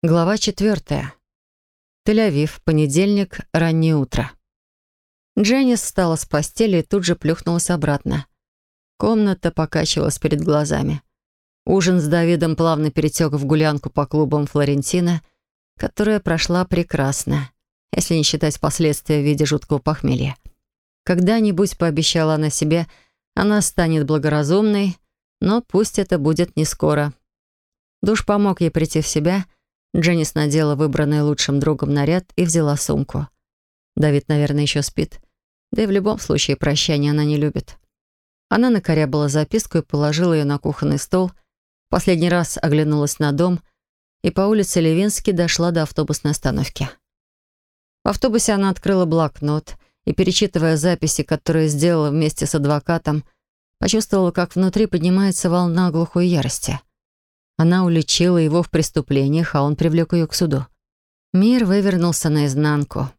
Глава четвертая. Тель-Авив, понедельник, раннее утро. Дженнис встала с постели и тут же плюхнулась обратно. Комната покачивалась перед глазами. Ужин с Давидом плавно перетек в гулянку по клубам Флорентина, которая прошла прекрасно, если не считать последствия в виде жуткого похмелья. Когда-нибудь, пообещала она себе, она станет благоразумной, но пусть это будет не скоро. Душ помог ей прийти в себя — Дженнис надела выбранный лучшим другом наряд и взяла сумку. Давид, наверное, еще спит. Да и в любом случае прощания она не любит. Она накорябала записку и положила ее на кухонный стол. Последний раз оглянулась на дом и по улице Левински дошла до автобусной остановки. В автобусе она открыла блокнот и, перечитывая записи, которые сделала вместе с адвокатом, почувствовала, как внутри поднимается волна глухой ярости. Она уличила его в преступлениях, а он привлек ее к суду. Мир вывернулся наизнанку.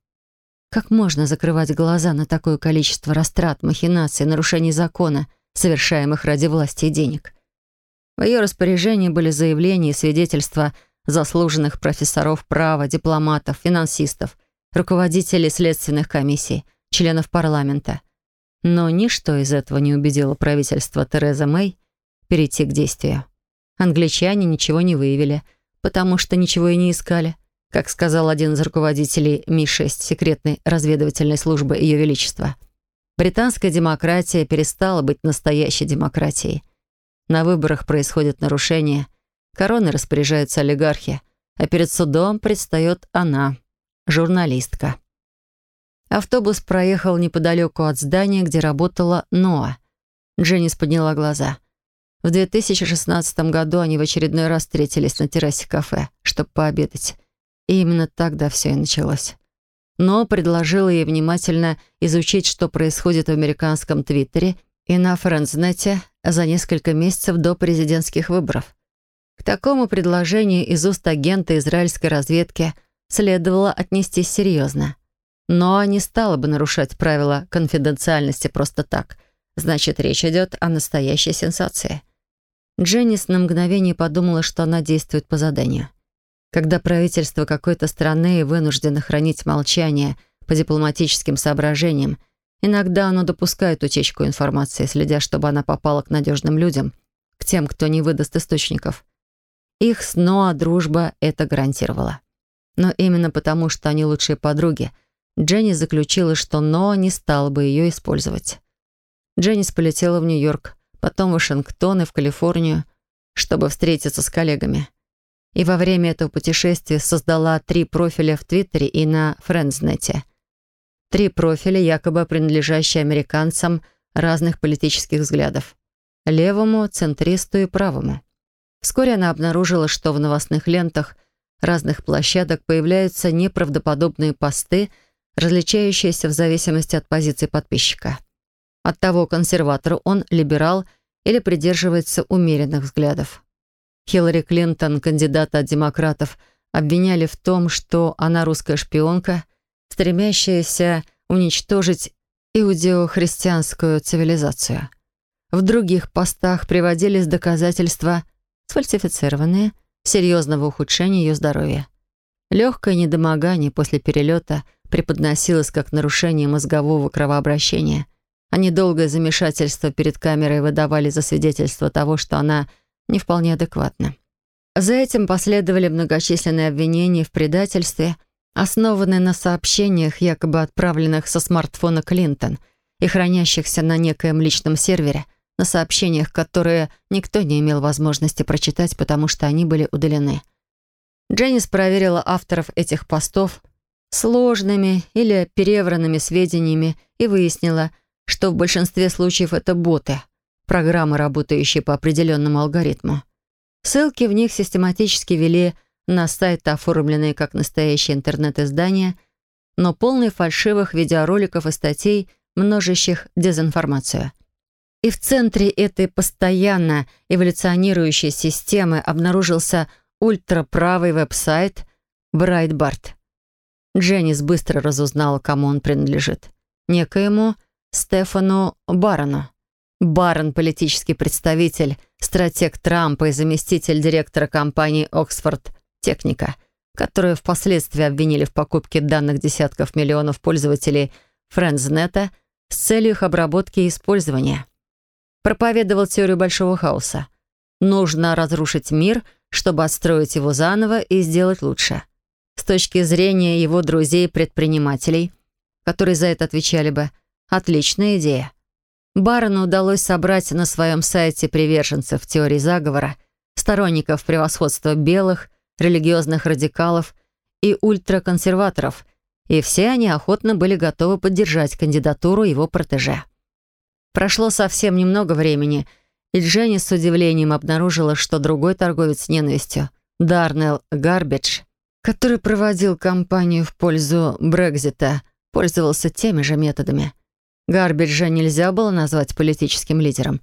Как можно закрывать глаза на такое количество растрат, махинаций, нарушений закона, совершаемых ради власти и денег? В ее распоряжении были заявления и свидетельства заслуженных профессоров права, дипломатов, финансистов, руководителей следственных комиссий, членов парламента. Но ничто из этого не убедило правительство Терезы Мэй перейти к действию. Англичане ничего не выявили, потому что ничего и не искали. Как сказал один из руководителей Ми-6 секретной разведывательной службы Ее Величества. Британская демократия перестала быть настоящей демократией. На выборах происходят нарушения, короной распоряжаются олигархи, а перед судом предстает она, журналистка. Автобус проехал неподалеку от здания, где работала Ноа. Дженнис подняла глаза — в 2016 году они в очередной раз встретились на террасе кафе, чтобы пообедать. И именно тогда все и началось. Но предложила ей внимательно изучить, что происходит в американском Твиттере и на Френдзнете за несколько месяцев до президентских выборов. К такому предложению из уст агента израильской разведки следовало отнестись серьезно. Но не стала бы нарушать правила конфиденциальности просто так. Значит, речь идет о настоящей сенсации. Дженнис на мгновение подумала, что она действует по заданию. Когда правительство какой-то страны вынуждено хранить молчание по дипломатическим соображениям, иногда оно допускает утечку информации, следя, чтобы она попала к надежным людям, к тем, кто не выдаст источников. Их с Ноа дружба это гарантировала. Но именно потому, что они лучшие подруги, Дженни заключила, что Ноа не стал бы ее использовать. Дженнис полетела в Нью-Йорк, потом в Вашингтон и в Калифорнию, чтобы встретиться с коллегами. И во время этого путешествия создала три профиля в Твиттере и на Френдзнете. Три профиля, якобы принадлежащие американцам разных политических взглядов. Левому, центристу и правому. Вскоре она обнаружила, что в новостных лентах разных площадок появляются неправдоподобные посты, различающиеся в зависимости от позиции подписчика. От того, консерватор он, либерал или придерживается умеренных взглядов. Хиллари Клинтон, кандидата от демократов, обвиняли в том, что она русская шпионка, стремящаяся уничтожить иудео-христианскую цивилизацию. В других постах приводились доказательства, сфальсифицированные, серьезного ухудшения ее здоровья. Легкое недомогание после перелета преподносилось как нарушение мозгового кровообращения – а недолгое замешательство перед камерой выдавали за свидетельство того, что она не вполне адекватна. За этим последовали многочисленные обвинения в предательстве, основанные на сообщениях, якобы отправленных со смартфона Клинтон и хранящихся на некоем личном сервере, на сообщениях, которые никто не имел возможности прочитать, потому что они были удалены. Дженнис проверила авторов этих постов сложными или перевранными сведениями и выяснила, что в большинстве случаев это боты, программы, работающие по определенному алгоритму. Ссылки в них систематически вели на сайты, оформленные как настоящие интернет-издания, но полные фальшивых видеороликов и статей, множащих дезинформацию. И в центре этой постоянно эволюционирующей системы обнаружился ультраправый веб-сайт Брайтбарт. Дженнис быстро разузнала, кому он принадлежит. Некоему Стефану Барону. Барон — политический представитель, стратег Трампа и заместитель директора компании «Оксфорд Техника», которую впоследствии обвинили в покупке данных десятков миллионов пользователей Френдзнета с целью их обработки и использования. Проповедовал теорию большого хаоса. Нужно разрушить мир, чтобы отстроить его заново и сделать лучше. С точки зрения его друзей-предпринимателей, которые за это отвечали бы, отличная идея. Барону удалось собрать на своем сайте приверженцев теории заговора, сторонников превосходства белых, религиозных радикалов и ультраконсерваторов, и все они охотно были готовы поддержать кандидатуру его протеже. Прошло совсем немного времени, и Дженни с удивлением обнаружила, что другой торговец ненавистью, Дарнелл Гарбидж, который проводил кампанию в пользу Брекзита, пользовался теми же методами. Гарбиджа нельзя было назвать политическим лидером.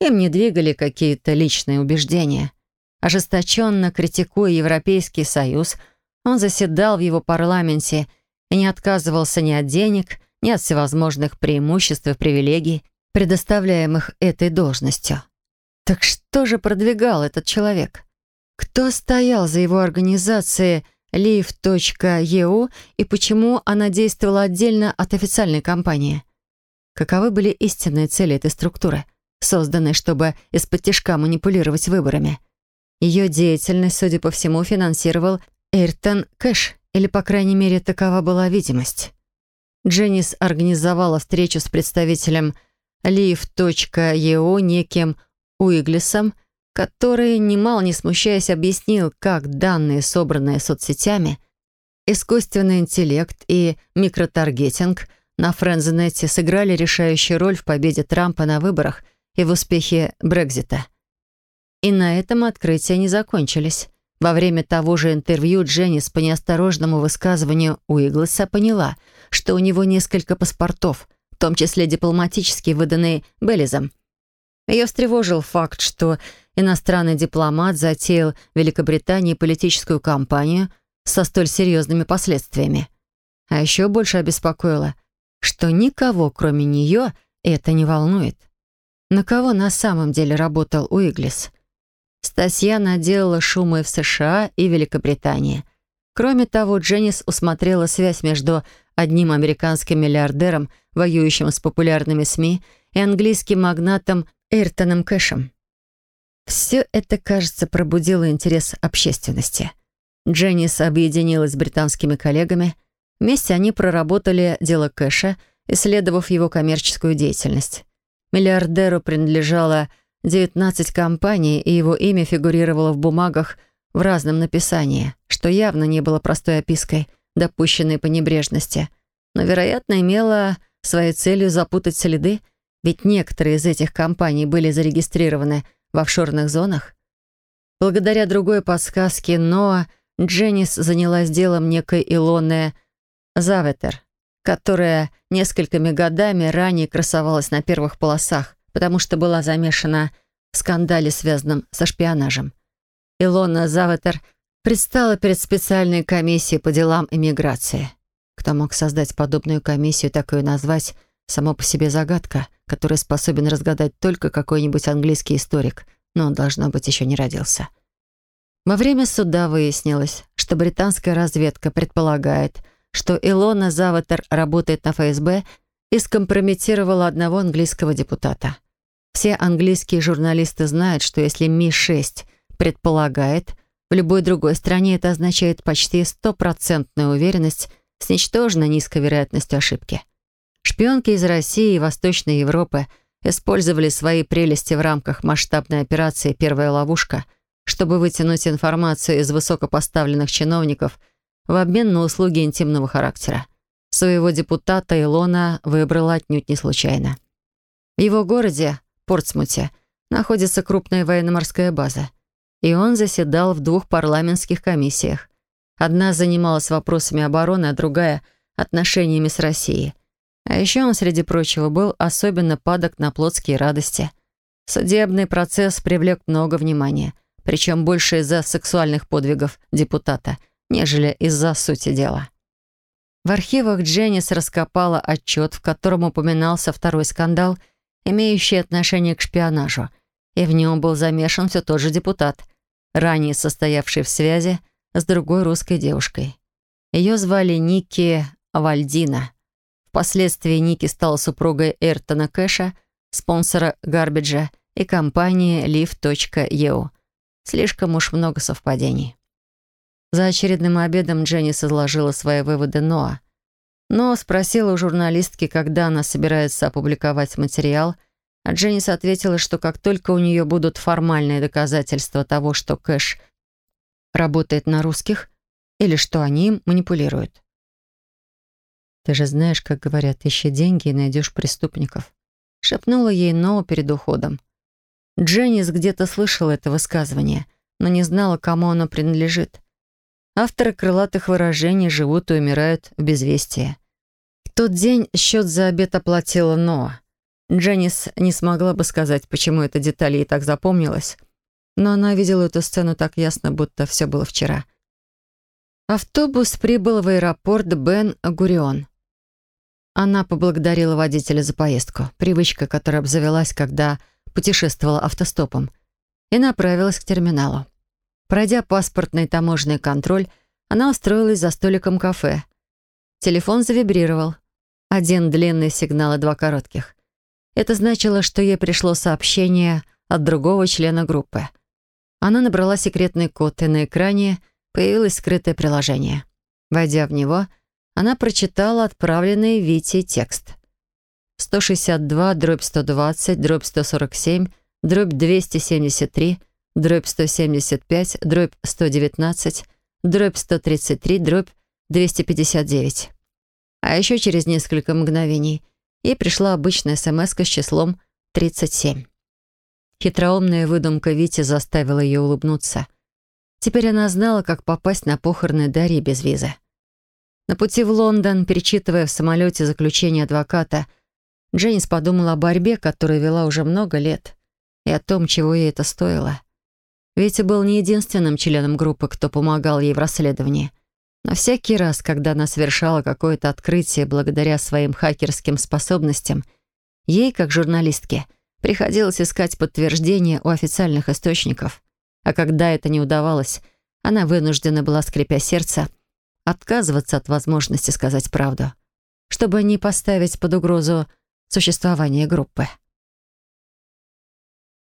Им не двигали какие-то личные убеждения. Ожесточенно критикуя Европейский Союз, он заседал в его парламенте и не отказывался ни от денег, ни от всевозможных преимуществ и привилегий, предоставляемых этой должностью. Так что же продвигал этот человек? Кто стоял за его организацией live.eu и почему она действовала отдельно от официальной компании? Каковы были истинные цели этой структуры, созданной, чтобы из-под тяжка манипулировать выборами? Ее деятельность, судя по всему, финансировал Эйртон Кэш, или, по крайней мере, такова была видимость. Дженнис организовала встречу с представителем live.eo неким Уиглисом, который, немало не смущаясь, объяснил, как данные, собранные соцсетями, искусственный интеллект и микротаргетинг на Френзенете сыграли решающую роль в победе Трампа на выборах и в успехе Брекзита. И на этом открытия не закончились. Во время того же интервью Дженнис по неосторожному высказыванию Уигласа поняла, что у него несколько паспортов, в том числе дипломатические, выданные Беллизом. Ее встревожил факт, что иностранный дипломат затеял в Великобритании политическую кампанию со столь серьезными последствиями. А еще больше обеспокоило, что никого, кроме нее, это не волнует. На кого на самом деле работал Уиглис? Стасья наделала шумы в США и Великобритании. Кроме того, Дженнис усмотрела связь между одним американским миллиардером, воюющим с популярными СМИ, и английским магнатом Эйртоном Кэшем. Все это, кажется, пробудило интерес общественности. Дженнис объединилась с британскими коллегами. Вместе они проработали дело Кэша, исследовав его коммерческую деятельность. Миллиардеру принадлежало 19 компаний, и его имя фигурировало в бумагах в разном написании, что явно не было простой опиской, допущенной по небрежности, но, вероятно, имело своей целью запутать следы, ведь некоторые из этих компаний были зарегистрированы в офшорных зонах. Благодаря другой подсказке Ноа Дженнис занялась делом некой Илоны Заветер, которая несколькими годами ранее красовалась на первых полосах, потому что была замешана в скандале, связанном со шпионажем. Илона Заватер предстала перед специальной комиссией по делам иммиграции. Кто мог создать подобную комиссию, так и назвать, само по себе загадка, которую способен разгадать только какой-нибудь английский историк, но он, должно быть, еще не родился. Во время суда выяснилось, что британская разведка предполагает, что Илона Заватер работает на ФСБ и скомпрометировала одного английского депутата. Все английские журналисты знают, что если Ми-6 предполагает, в любой другой стране это означает почти стопроцентную уверенность с ничтожно низкой вероятностью ошибки. Шпионки из России и Восточной Европы использовали свои прелести в рамках масштабной операции «Первая ловушка», чтобы вытянуть информацию из высокопоставленных чиновников в обмен на услуги интимного характера. Своего депутата Илона выбрала отнюдь не случайно. В его городе Портсмуте находится крупная военно-морская база. И он заседал в двух парламентских комиссиях. Одна занималась вопросами обороны, а другая — отношениями с Россией. А еще он, среди прочего, был особенно падок на плотские радости. Судебный процесс привлек много внимания, причем больше из-за сексуальных подвигов депутата, нежели из-за сути дела. В архивах Дженнис раскопала отчет, в котором упоминался второй скандал — имеющий отношение к шпионажу, и в нем был замешан все тот же депутат, ранее состоявший в связи с другой русской девушкой. Ее звали Ники Вальдина. Впоследствии Ники стала супругой Эртона Кэша, спонсора Гарбиджа и компании Live.eu. Слишком уж много совпадений. За очередным обедом Дженни изложила свои выводы Ноа. Но спросила у журналистки, когда она собирается опубликовать материал, а Дженнис ответила, что как только у нее будут формальные доказательства того, что Кэш работает на русских, или что они им манипулируют. «Ты же знаешь, как говорят, ищи деньги и найдешь преступников», — шепнула ей Ноа перед уходом. Дженнис где-то слышала это высказывание, но не знала, кому оно принадлежит. Авторы крылатых выражений живут и умирают в безвестии. В тот день счет за обед оплатила Ноа. Дженнис не смогла бы сказать, почему эта деталь ей так запомнилась, но она видела эту сцену так ясно, будто все было вчера. Автобус прибыл в аэропорт Бен-Гурион. Она поблагодарила водителя за поездку, привычка, которая обзавелась, когда путешествовала автостопом, и направилась к терминалу. Пройдя паспортный таможенный контроль, она устроилась за столиком кафе. Телефон завибрировал. Один длинный сигнал и два коротких. Это значило, что ей пришло сообщение от другого члена группы. Она набрала секретный код, и на экране появилось скрытое приложение. Войдя в него, она прочитала отправленный Витей текст. 162, дробь 120, дробь 147, дробь 273, дробь 175, дробь 119, дробь 133, дробь 259. А еще через несколько мгновений ей пришла обычная смс с числом 37. Хитроумная выдумка Вити заставила ее улыбнуться. Теперь она знала, как попасть на похороны Дарьи без визы. На пути в Лондон, перечитывая в самолете заключение адвоката, Дженнис подумала о борьбе, которую вела уже много лет, и о том, чего ей это стоило. Витя был не единственным членом группы, кто помогал ей в расследовании. Но всякий раз, когда она совершала какое-то открытие благодаря своим хакерским способностям, ей, как журналистке, приходилось искать подтверждение у официальных источников. А когда это не удавалось, она вынуждена была, скрипя сердце, отказываться от возможности сказать правду, чтобы не поставить под угрозу существование группы.